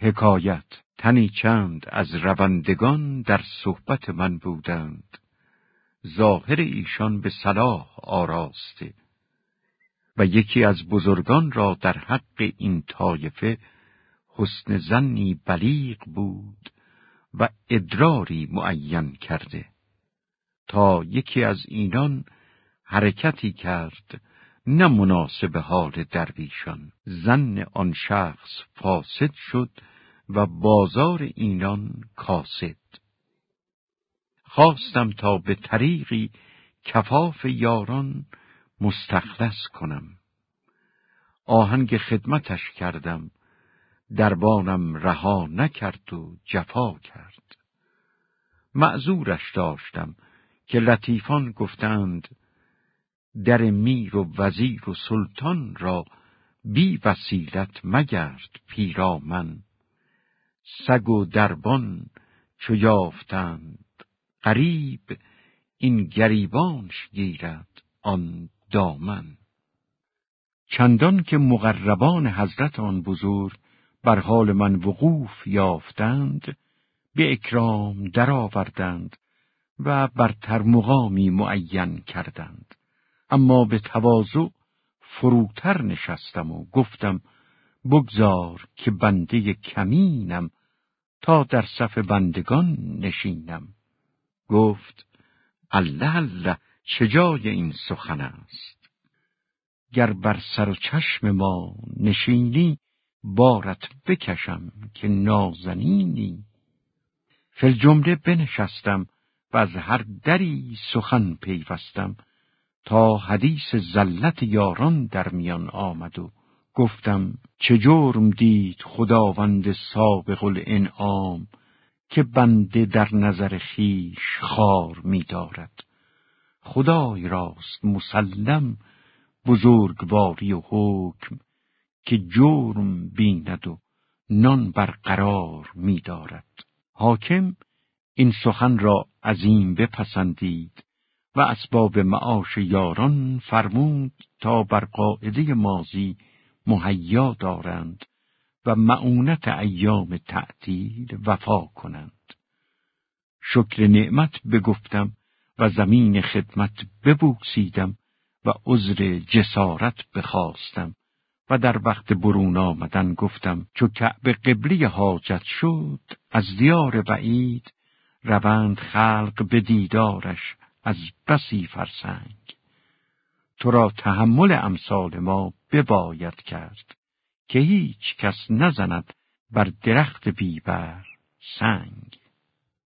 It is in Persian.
حکایت تنی چند از روندگان در صحبت من بودند. ظاهر ایشان به صلاح آراسته و یکی از بزرگان را در حق این طایفه حسن زنی بلیغ بود و ادراری معین کرده. تا یکی از اینان حرکتی کرد نه مناسب حال درویشان. زن آن شخص فاسد شد و بازار اینان کاسد. خواستم تا به طریقی کفاف یاران مستخلص کنم. آهنگ خدمتش کردم. دربانم رها نکرد و جفا کرد. معذورش داشتم که لطیفان گفتند در میر و وزیر و سلطان را بی وسیلت مگرد پیرامن. سگ و دربان چو یافتند قریب این گریبانش گیرد آن دامن. چندان که مقربان حضرت آن بزرگ بر حال من وقوف یافتند به اکرام درآوردند و بر ترمقامی معین کردند. اما به تواضع فروتر نشستم و گفتم بگذار که بنده کمینم تا در صف بندگان نشینم. گفت الله الله چه جای این سخن است؟ گر بر سر و چشم ما نشینی بارت بکشم که نازنینی. فل جمله بنشستم و از هر دری سخن پیوستم. تا حدیث زلت یاران در میان آمد و گفتم چه جرم دید خداوند سابق الانعام که بنده در نظر خیش خار می دارد. خدای راست مسلم بزرگواری و حکم که جرم بیند و نان برقرار می دارد. حاکم این سخن را عظیم بپسندید و اسباب معاش یاران فرمود تا بر قاعده مازی مهیا دارند و معونت ایام تعطیل وفا کنند. شکر نعمت بگفتم و زمین خدمت ببوکسیدم و عذر جسارت بخواستم و در وقت برون آمدن گفتم چو کعب قبلی حاجت شد از دیار بعید روند خلق به دیدارش از بسی فرسنگ. تو را تحمل امثال ما بباید کرد که هیچ کس نزند بر درخت بیبر سنگ.